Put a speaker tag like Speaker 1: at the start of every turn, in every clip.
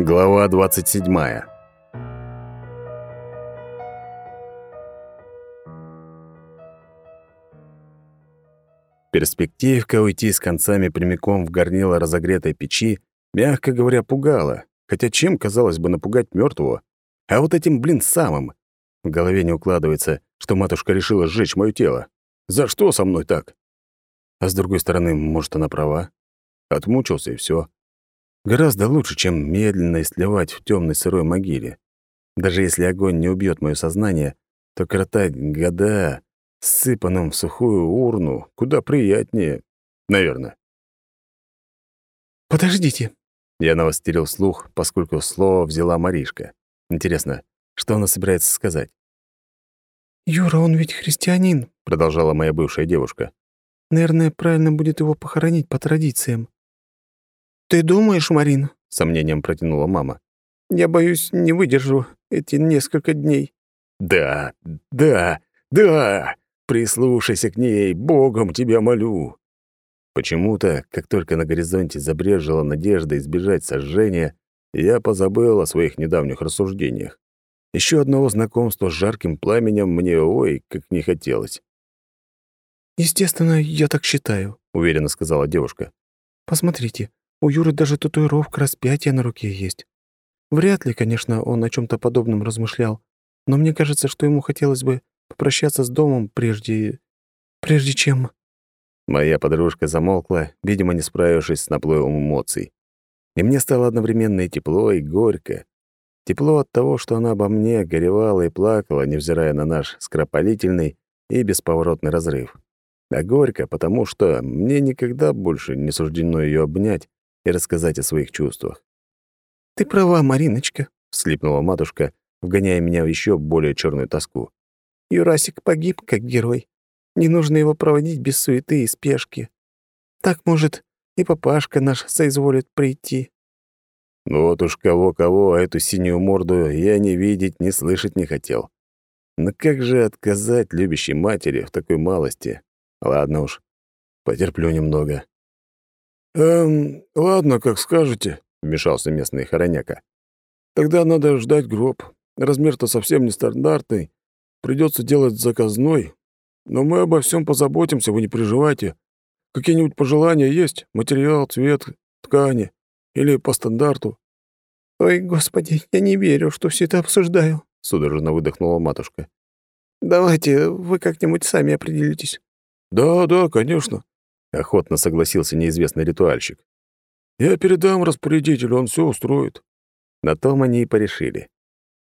Speaker 1: Глава 27. Перспективка уйти с концами прямиком в горнило разогретой печи, мягко говоря, пугала. Хотя чем, казалось бы, напугать мертвого? А вот этим, блин, самым. В голове не укладывается, что матушка решила сжечь мое тело. За что со мной так? А с другой стороны, может, она права. Отмучился, и все. Гораздо лучше, чем медленно истлевать в темной сырой могиле. Даже если огонь не убьет мое сознание, то коротать года, сыпанным в сухую урну, куда приятнее, наверное.
Speaker 2: «Подождите!»
Speaker 1: Я навострил слух, поскольку слово взяла Маришка. Интересно, что она собирается сказать?
Speaker 2: «Юра, он ведь христианин», —
Speaker 1: продолжала моя бывшая девушка.
Speaker 2: «Наверное, правильно будет его похоронить по традициям». «Ты думаешь, Марина?» — сомнением протянула мама. «Я боюсь, не выдержу эти несколько дней».
Speaker 1: «Да, да, да! Прислушайся к ней, Богом тебя молю!» Почему-то, как только на горизонте забрежила надежда избежать сожжения, я позабыл о своих недавних рассуждениях. Еще одного знакомства с жарким пламенем мне, ой, как не хотелось.
Speaker 2: «Естественно, я так считаю», — уверенно сказала девушка. «Посмотрите, у Юры даже татуировка распятия на руке есть. Вряд ли, конечно, он о чем то подобном размышлял, но мне кажется, что ему хотелось бы попрощаться с домом прежде... прежде чем...»
Speaker 1: Моя подружка замолкла, видимо, не справившись с наплывом эмоций. И мне стало одновременно и тепло, и горько. Тепло от того, что она обо мне горевала и плакала, невзирая на наш скоропалительный и бесповоротный разрыв. А горько, потому что мне никогда больше не суждено ее обнять и рассказать о своих чувствах.
Speaker 2: «Ты права, Мариночка», —
Speaker 1: вслипнула матушка, вгоняя меня в еще более черную тоску.
Speaker 2: «Юрасик погиб как герой. Не нужно его проводить без суеты и спешки. Так, может, и папашка наш соизволит прийти».
Speaker 1: Вот уж кого-кого, а эту синюю морду я не видеть, не слышать не хотел. Но как же отказать любящей матери в такой малости? Ладно уж, потерплю немного.
Speaker 3: «Эм, ладно, как скажете», — вмешался местный хороняка. «Тогда надо ждать гроб. Размер-то совсем нестандартный. Придется делать заказной. Но мы обо всем позаботимся, вы не переживайте. Какие-нибудь пожелания есть? Материал, цвет, ткани? Или по стандарту?»
Speaker 2: «Ой, господи, я не верю, что все это обсуждаю», — судорожно выдохнула матушка. «Давайте вы как-нибудь сами определитесь».
Speaker 3: «Да, да, конечно», —
Speaker 1: охотно согласился неизвестный ритуальщик.
Speaker 3: «Я передам распорядителю, он все устроит».
Speaker 1: На том они и порешили.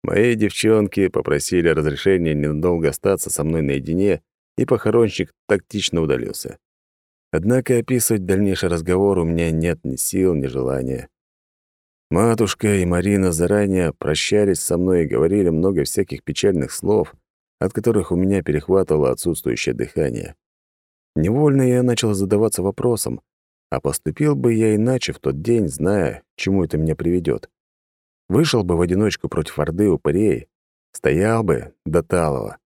Speaker 1: Мои девчонки попросили разрешения ненадолго остаться со мной наедине, и похоронщик тактично удалился. Однако описывать дальнейший разговор у меня нет ни сил, ни желания. Матушка и Марина заранее прощались со мной и говорили много всяких печальных слов, от которых у меня перехватывало отсутствующее дыхание. Невольно я начал задаваться вопросом, а поступил бы я иначе в тот день, зная, чему это меня приведет. Вышел бы в одиночку против Орды упырей, стоял бы до Талова.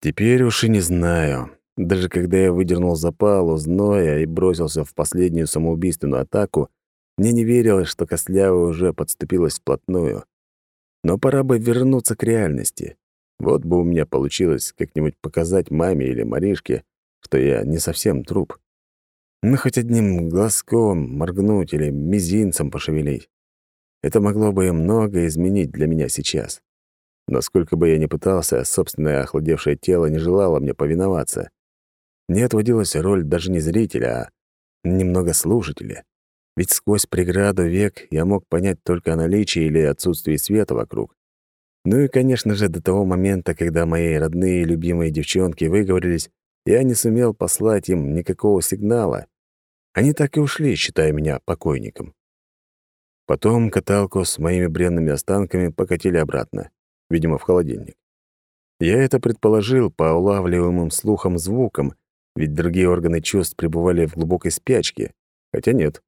Speaker 1: Теперь уж и не знаю. Даже когда я выдернул запалу зноя и бросился в последнюю самоубийственную атаку, мне не верилось, что Костлявая уже подступилась вплотную. Но пора бы вернуться к реальности. Вот бы у меня получилось как-нибудь показать маме или Маришке, что я не совсем труп. Ну, хоть одним глазком моргнуть или мизинцем пошевелить. Это могло бы и много изменить для меня сейчас. Насколько бы я ни пытался, собственное охладевшее тело не желало мне повиноваться. Мне отводилась роль даже не зрителя, а немного слушателя. Ведь сквозь преграду век я мог понять только о наличии или отсутствии света вокруг. Ну и, конечно же, до того момента, когда мои родные и любимые девчонки выговорились, я не сумел послать им никакого сигнала. Они так и ушли, считая меня покойником. Потом каталку с моими бренными останками покатили обратно, видимо, в холодильник. Я это предположил по улавливаемым слухам звукам, ведь другие органы чувств пребывали в глубокой спячке. Хотя нет,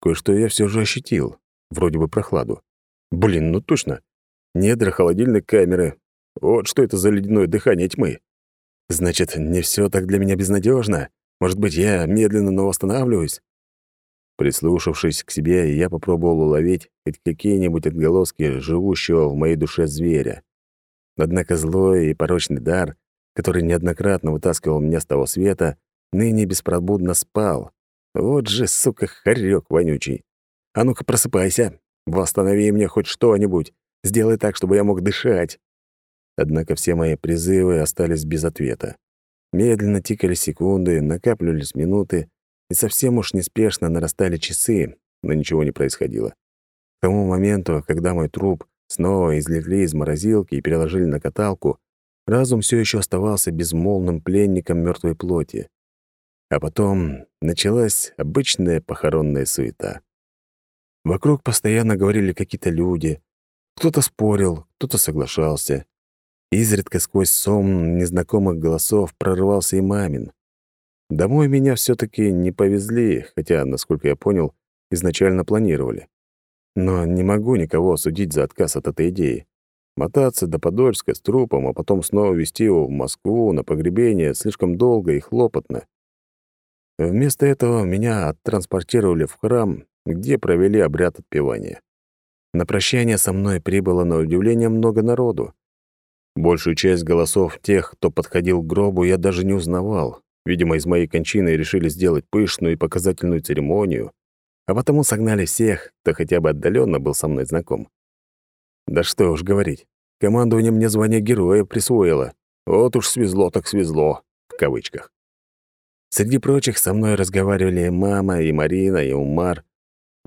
Speaker 1: кое-что я все же ощутил, вроде бы прохладу. Блин, ну точно. Недра холодильной камеры. Вот что это за ледяное дыхание тьмы. Значит, не все так для меня безнадежно. Может быть, я медленно, но восстанавливаюсь? Прислушавшись к себе, я попробовал уловить хоть какие-нибудь отголоски живущего в моей душе зверя. Однако злой и порочный дар, который неоднократно вытаскивал меня с того света, ныне беспробудно спал. Вот же, сука, хорёк вонючий. А ну-ка просыпайся, восстанови мне хоть что-нибудь, сделай так, чтобы я мог дышать. Однако все мои призывы остались без ответа. Медленно тикали секунды, накапливались минуты, и совсем уж неспешно нарастали часы, но ничего не происходило. К тому моменту, когда мой труп снова извлекли из морозилки и переложили на каталку, разум все еще оставался безмолвным пленником мертвой плоти. А потом началась обычная похоронная суета. Вокруг постоянно говорили какие-то люди. Кто-то спорил, кто-то соглашался. Изредка сквозь сон незнакомых голосов прорывался и мамин. Домой меня все таки не повезли, хотя, насколько я понял, изначально планировали. Но не могу никого осудить за отказ от этой идеи. Мотаться до Подольска с трупом, а потом снова везти его в Москву на погребение слишком долго и хлопотно. Вместо этого меня оттранспортировали в храм, где провели обряд отпевания. На прощание со мной прибыло на удивление много народу. Большую часть голосов тех, кто подходил к гробу, я даже не узнавал, Видимо, из моей кончины решили сделать пышную и показательную церемонию, а потому согнали всех, кто хотя бы отдаленно был со мной знаком. Да что уж говорить, командование мне звание героя присвоило. Вот уж свезло так свезло, в кавычках. Среди прочих со мной разговаривали мама, и Марина, и Умар.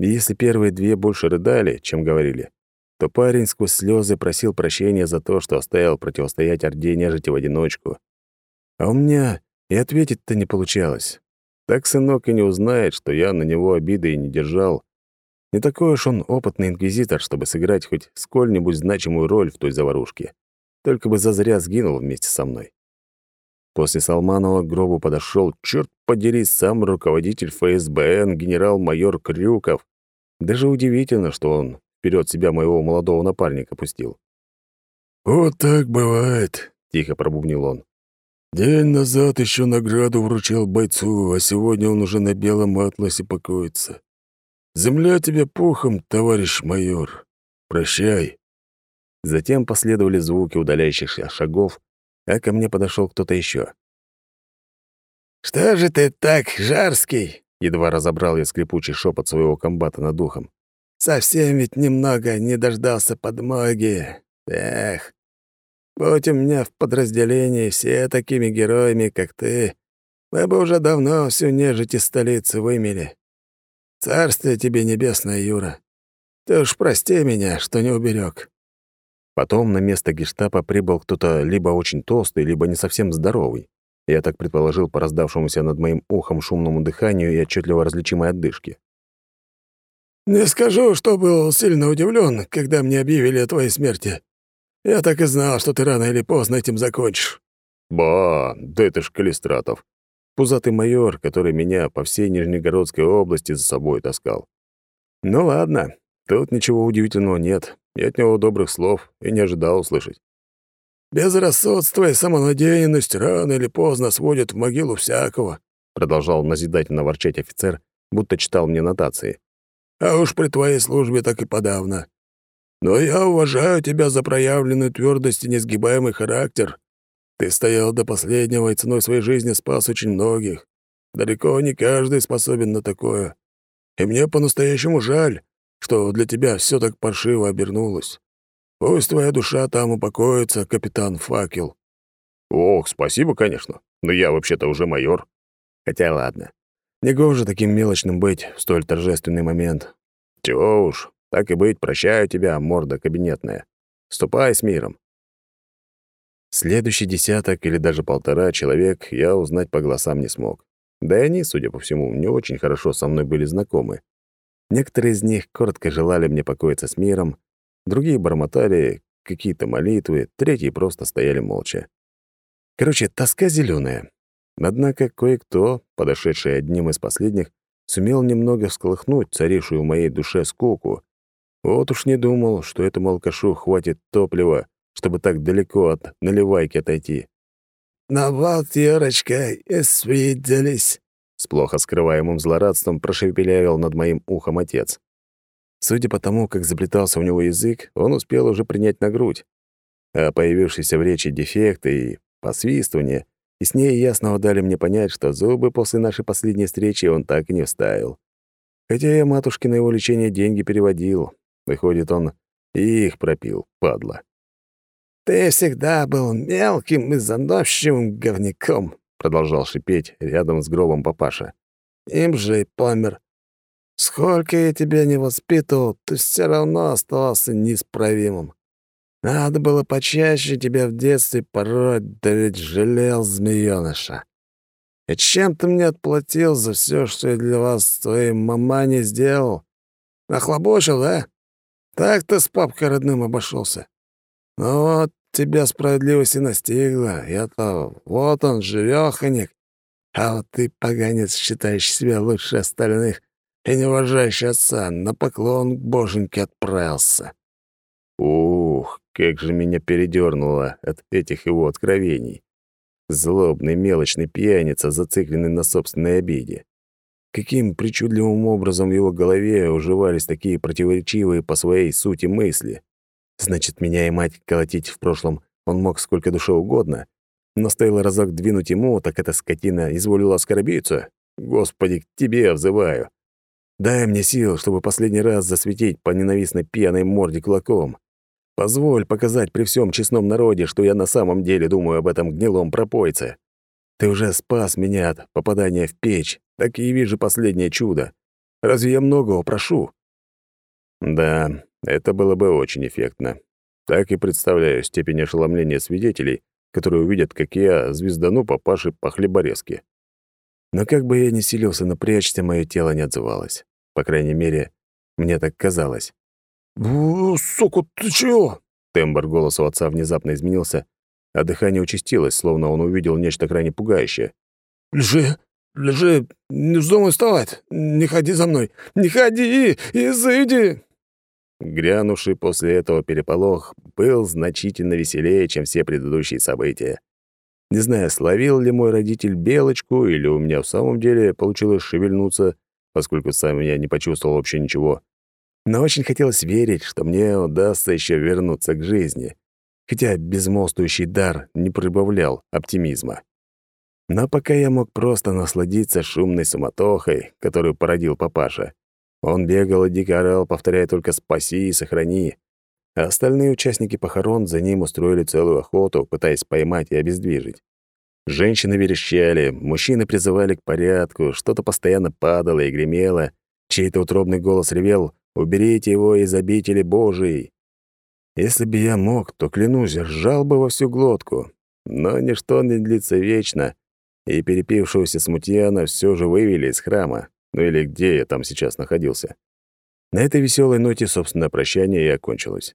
Speaker 1: И если первые две больше рыдали, чем говорили, то парень сквозь слезы просил прощения за то, что оставил противостоять Орде нежити в одиночку. А у меня и ответить-то не получалось. Так сынок и не узнает, что я на него обиды и не держал. Не такой уж он опытный инквизитор, чтобы сыграть хоть сколь-нибудь значимую роль в той заварушке. Только бы зазря сгинул вместе со мной. После Салманова к гробу подошел, черт подери, сам руководитель ФСБН, генерал-майор Крюков. Даже удивительно, что он вперед себя моего молодого напарника пустил.
Speaker 3: «Вот так бывает», — тихо пробубнил он. День назад еще награду вручал бойцу, а сегодня он уже на белом атласе покоится. Земля тебе пухом, товарищ майор. Прощай.
Speaker 1: Затем последовали звуки удаляющихся шагов, а ко мне подошел кто-то еще.
Speaker 4: «Что же ты так, Жарский?»
Speaker 1: — едва разобрал я скрипучий шепот своего комбата над ухом.
Speaker 4: «Совсем ведь немного не дождался подмоги. Эх, Будь у меня в подразделении все такими героями, как ты, мы бы уже давно всю нежить из столицы вымели. Царствие тебе небесное, Юра. Ты уж прости меня, что не уберег.
Speaker 1: Потом на место гештапа прибыл кто-то либо очень толстый, либо не совсем здоровый. Я так предположил по раздавшемуся над моим ухом шумному дыханию и отчетливо различимой отдышке.
Speaker 4: «Не скажу, что был сильно удивлен, когда мне объявили о твоей смерти. Я так и знал, что ты рано или поздно этим закончишь».
Speaker 1: «Ба, да это ж Калистратов. Пузатый майор, который меня по всей Нижнегородской области за собой таскал. Ну ладно, тут ничего удивительного нет. Я от него добрых слов и не ожидал услышать.
Speaker 4: «Безрассудство и самонадеянность рано или поздно сводят в могилу всякого»,
Speaker 1: продолжал назидательно ворчать офицер, будто читал мне нотации.
Speaker 4: «А уж при твоей службе так и подавно. Но я уважаю тебя за проявленную твердость и несгибаемый характер. Ты стоял до последнего и ценой своей жизни спас очень многих. Далеко не каждый способен на такое. И мне по-настоящему жаль, что для тебя все так паршиво обернулось. Пусть твоя душа там упокоится, капитан Факел».
Speaker 1: «Ох, спасибо, конечно, но я вообще-то уже майор. Хотя ладно, не гоже таким мелочным быть в столь торжественный момент. Чего уж, так и быть, прощаю тебя, морда кабинетная. Ступай с миром. Следующий десяток или даже полтора человек я узнать по голосам не смог. Да и они, судя по всему, не очень хорошо со мной были знакомы. Некоторые из них коротко желали мне покоиться с миром, другие бормотали какие-то молитвы, третьи просто стояли молча. Короче, тоска зеленая. Однако кое-кто, подошедший одним из последних, сумел немного всколыхнуть царившую в моей душе скуку, вот уж не думал, что этому алкашу хватит топлива, чтобы так далеко от наливайки отойти.
Speaker 4: «Ну вот, Юрочка, и свиделись»,
Speaker 1: с плохо скрываемым злорадством прошепелявил над моим ухом отец. Судя по тому, как заплетался у него язык, он успел уже принять на грудь. А появившиеся в речи дефекты и посвистывание и с ней ясно дали мне понять, что зубы после нашей последней встречи он так и не вставил. Хотя я матушке на его лечение деньги переводил. Выходит, он и их пропил, падла.
Speaker 4: «Ты всегда был мелким и заносчивым говняком», — продолжал шипеть рядом с гробом папаша. «Им же и помер. Сколько я тебя не воспитывал, ты все равно оставался неисправимым. Надо было почаще тебя в детстве пороть, да ведь жалел змеёныша. И чем ты мне отплатил за все, что я для вас с твоей маманей сделал? Нахлобучил, да? Так ты с папкой родным обошелся. Ну вот, тебя справедливость и настигла. Я-то вот он, живёхонек. А вот ты, поганец, считаешь себя лучше остальных и не уважающий отца, на поклон к боженьке отправился.
Speaker 1: Ух, как же меня передёрнуло от этих его откровений. Злобный мелочный пьяница, зацикленный на собственной обиде. Каким причудливым образом в его голове уживались такие противоречивые по своей сути мысли. Значит, меня и мать колотить в прошлом он мог сколько душе угодно, но стоило разок двинуть ему, так эта скотина изволила оскорбиться. Господи, к тебе взываю. Дай мне сил, чтобы последний раз засветить по ненавистной пьяной морде кулаком. Позволь показать при всем честном народе, что я на самом деле думаю об этом гнилом пропойце. Ты уже спас меня от попадания в печь, так и вижу последнее чудо. Разве я многого прошу?» Да, это было бы очень эффектно. Так и представляю степень ошеломления свидетелей, которые увидят, как я звездану папаши по хлеборезке. Но как бы я ни силился напрячься, мое тело не отзывалось. По крайней мере, мне так казалось.
Speaker 3: «Сука, ты чего?»
Speaker 1: Тембр голоса у отца внезапно изменился, а дыхание участилось, словно он увидел нечто крайне пугающее.
Speaker 3: «Лежи, лежи, не вздумай вставать, не ходи за мной, не ходи, изыди!»
Speaker 1: Грянувший после этого переполох был значительно веселее, чем все предыдущие события. Не знаю, словил ли мой родитель белочку, или у меня в самом деле получилось шевельнуться, поскольку сам я не почувствовал вообще ничего но очень хотелось верить, что мне удастся еще вернуться к жизни, хотя безмолвствующий дар не прибавлял оптимизма. Но пока я мог просто насладиться шумной суматохой, которую породил папаша. Он бегал и дико орал, повторяя только «спаси и сохрани», а остальные участники похорон за ним устроили целую охоту, пытаясь поймать и обездвижить. Женщины верещали, мужчины призывали к порядку, что-то постоянно падало и гремело, чей-то утробный голос ревел Уберите его из обители Божией. Если бы я мог, то, клянусь, ржал бы во всю глотку. Но ничто не длится вечно, и перепившегося смутьяна все же вывели из храма, ну или где я там сейчас находился. На этой веселой ноте, собственно, прощание и окончилось.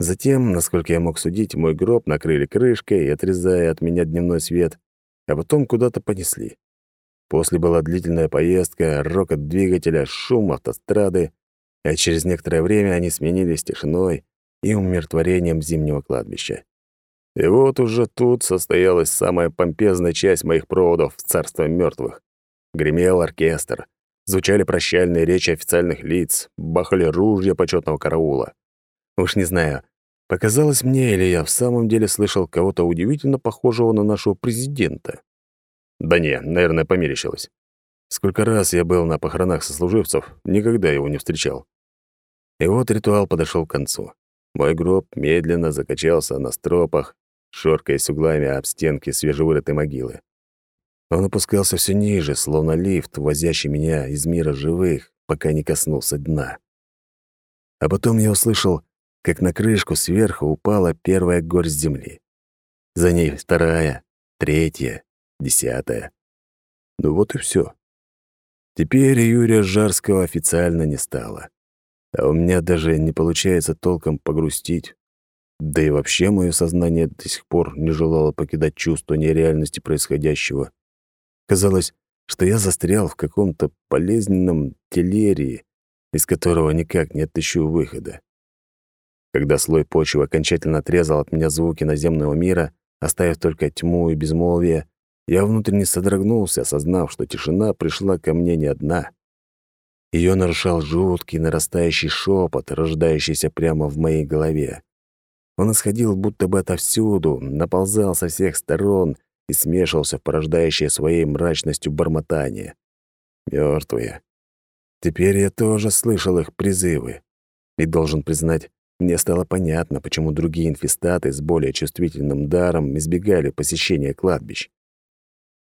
Speaker 1: Затем, насколько я мог судить, мой гроб накрыли крышкой, отрезая от меня дневной свет, а потом куда-то понесли. После была длительная поездка, рокот двигателя, шум автострады, а через некоторое время они сменились тишиной и умиротворением зимнего кладбища. И вот уже тут состоялась самая помпезная часть моих проводов в царство мертвых. Гремел оркестр, звучали прощальные речи официальных лиц, бахали ружья почетного караула. Уж не знаю, показалось мне, или я в самом деле слышал кого-то удивительно похожего на нашего президента. Да не, наверное, померещилось. Сколько раз я был на похоронах сослуживцев, никогда его не встречал. И вот ритуал подошел к концу. Мой гроб медленно закачался на стропах, шоркаясь углами об стенки свежевырытой могилы. Он опускался все ниже, словно лифт, возящий меня из мира живых, пока не коснулся дна. А потом я услышал, как на крышку сверху упала первая горсть земли. За ней вторая, третья, десятая. Ну вот и все. Теперь Юрия Жарского официально не стало. А у меня даже не получается толком погрустить. Да и вообще мое сознание до сих пор не желало покидать чувство нереальности происходящего. Казалось, что я застрял в каком-то болезненном телерии, из которого никак не отыщу выхода. Когда слой почвы окончательно отрезал от меня звуки наземного мира, оставив только тьму и безмолвие, я внутренне содрогнулся, осознав, что тишина пришла ко мне не одна. Ее нарушал жуткий нарастающий шепот, рождающийся прямо в моей голове. Он исходил будто бы отовсюду, наползал со всех сторон и смешивался в порождающее своей мрачностью бормотание. Мертвые. Теперь я тоже слышал их призывы. И должен признать, мне стало понятно, почему другие инфестаты с более чувствительным даром избегали посещения кладбищ.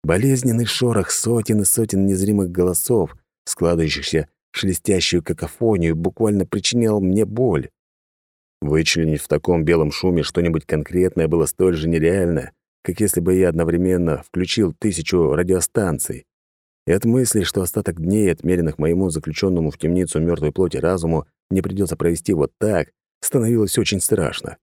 Speaker 1: Болезненный шорох сотен и сотен незримых голосов, складывающихся шелестящую какофонию, буквально причинял мне боль. Вычленить в таком белом шуме что-нибудь конкретное было столь же нереально, как если бы я одновременно включил тысячу радиостанций. И от мысли, что остаток дней, отмеренных моему заключенному в темницу мертвой плоти разуму, не придется провести вот так, становилось очень страшно.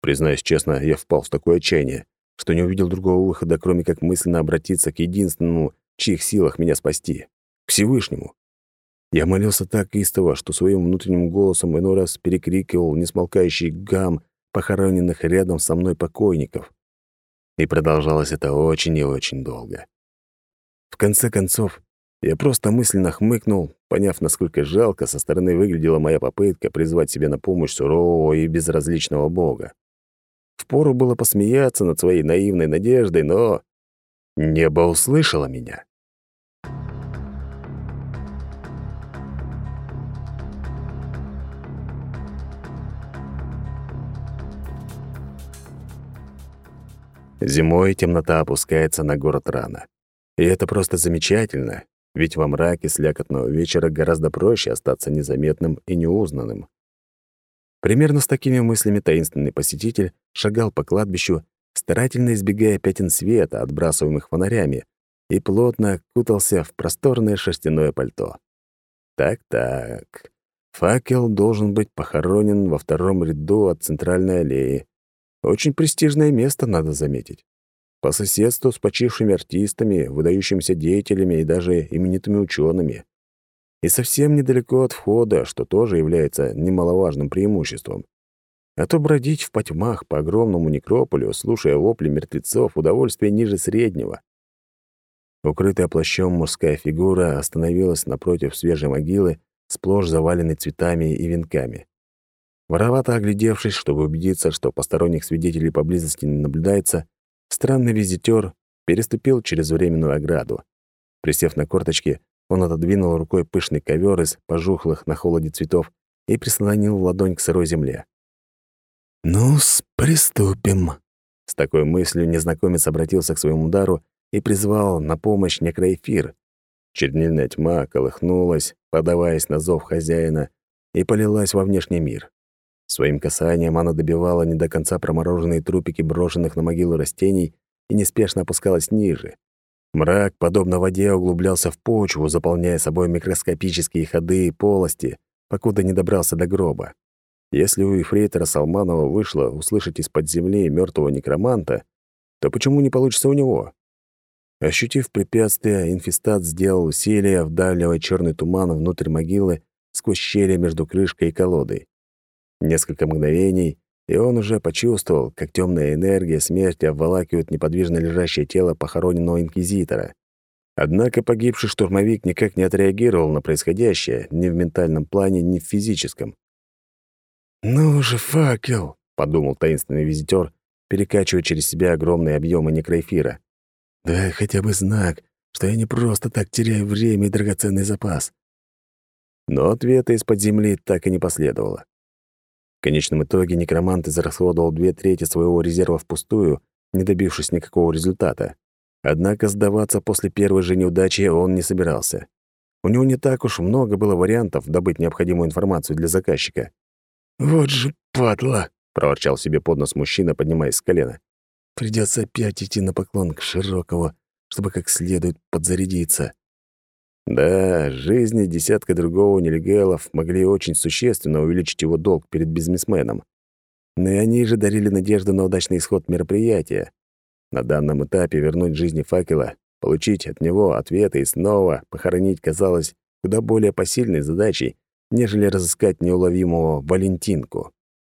Speaker 1: Признаюсь честно, я впал в такое отчаяние, что не увидел другого выхода, кроме как мысленно обратиться к единственному, в чьих силах меня спасти — к Всевышнему. Я молился так истово, что своим внутренним голосом иной раз перекрикивал несмолкающий гам похороненных рядом со мной покойников. И продолжалось это очень и очень долго. В конце концов, я просто мысленно хмыкнул, поняв, насколько жалко со стороны выглядела моя попытка призвать себе на помощь сурового и безразличного бога. Впору было посмеяться над своей наивной надеждой, но небо услышало меня. Зимой темнота опускается на город рано. И это просто замечательно, ведь во мраке слякотного вечера гораздо проще остаться незаметным и неузнанным. Примерно с такими мыслями таинственный посетитель шагал по кладбищу, старательно избегая пятен света, отбрасываемых фонарями, и плотно кутался в просторное шерстяное пальто. Так-так. Факел должен быть похоронен во втором ряду от центральной аллеи. Очень престижное место, надо заметить. По соседству с почившими артистами, выдающимися деятелями и даже именитыми учеными и совсем недалеко от входа, что тоже является немаловажным преимуществом. А то бродить в потьмах по огромному некрополю, слушая вопли мертвецов, удовольствие ниже среднего. Укрытая плащом мужская фигура остановилась напротив свежей могилы, сплошь заваленной цветами и венками. Воровато оглядевшись, чтобы убедиться, что посторонних свидетелей поблизости не наблюдается, странный визитер переступил через временную ограду. Присев на корточки, он отодвинул рукой пышный ковер из пожухлых на холоде цветов и прислонил ладонь к сырой земле. ну приступим». С такой мыслью незнакомец обратился к своему удару и призвал на помощь некроэфир. Чернильная тьма колыхнулась, подаваясь на зов хозяина, и полилась во внешний мир. Своим касанием она добивала не до конца промороженные трупики брошенных на могилу растений и неспешно опускалась ниже. Мрак, подобно воде, углублялся в почву, заполняя собой микроскопические ходы и полости, покуда не добрался до гроба. Если у Ефрейтора Салманова вышло услышать из-под земли мертвого некроманта, то почему не получится у него? Ощутив препятствие, инфестат сделал усилие, вдавливая черный туман внутрь могилы сквозь щели между крышкой и колодой. Несколько мгновений, и он уже почувствовал, как темная энергия смерти обволакивает неподвижно лежащее тело похороненного инквизитора. Однако погибший штурмовик никак не отреагировал на происходящее ни в ментальном плане, ни в физическом.
Speaker 3: «Ну же, факел!» — подумал таинственный визитер,
Speaker 1: перекачивая через себя огромные объемы некроэфира.
Speaker 3: «Дай хотя бы знак, что я не просто так теряю время и драгоценный запас».
Speaker 1: Но ответа из-под земли так и не последовало. В конечном итоге некромант израсходовал две трети своего резерва впустую, не добившись никакого результата. Однако сдаваться после первой же неудачи он не собирался. У него не так уж много было вариантов добыть необходимую информацию для заказчика.
Speaker 3: «Вот же падла!»
Speaker 1: — проворчал себе под нос мужчина, поднимаясь с колена.
Speaker 3: «Придется опять идти на поклон к Широкову, чтобы как следует подзарядиться.
Speaker 1: Да, жизни десятка другого нелегалов могли очень существенно увеличить его долг перед бизнесменом. Но и они же дарили надежду на удачный исход мероприятия. На данном этапе вернуть жизни факела, получить от него ответы и снова похоронить казалось куда более посильной задачей, нежели разыскать неуловимого Валентинку.